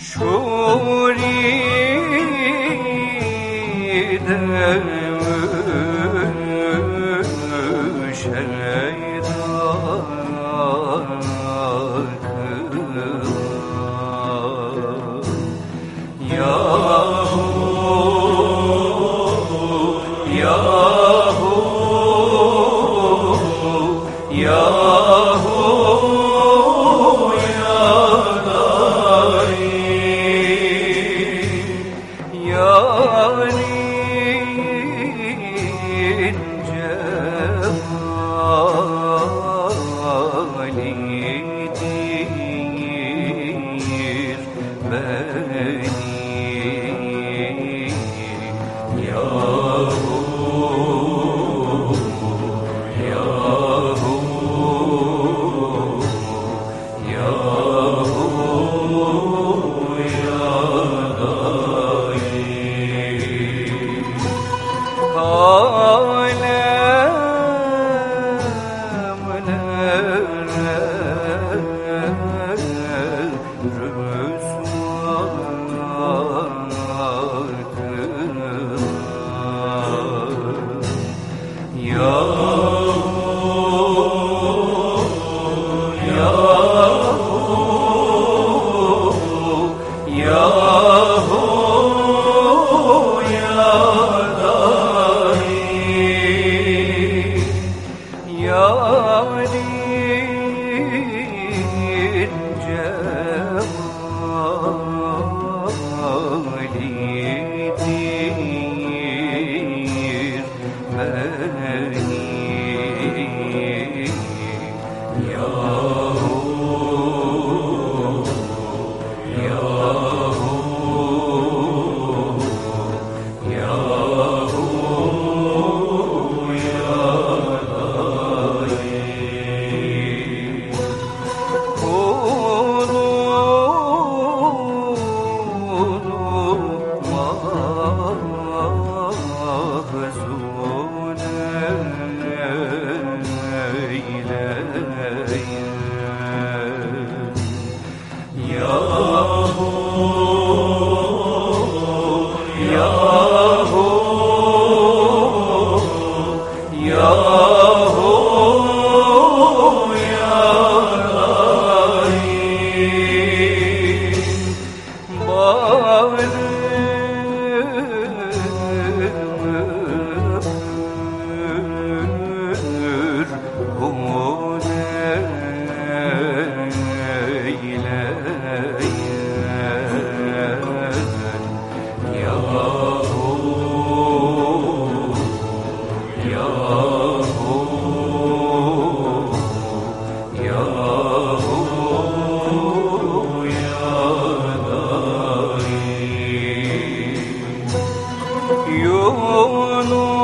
şuri devül şeytan Yahu, Yahu, Yahu. Bhavani. Hey. you. yolunu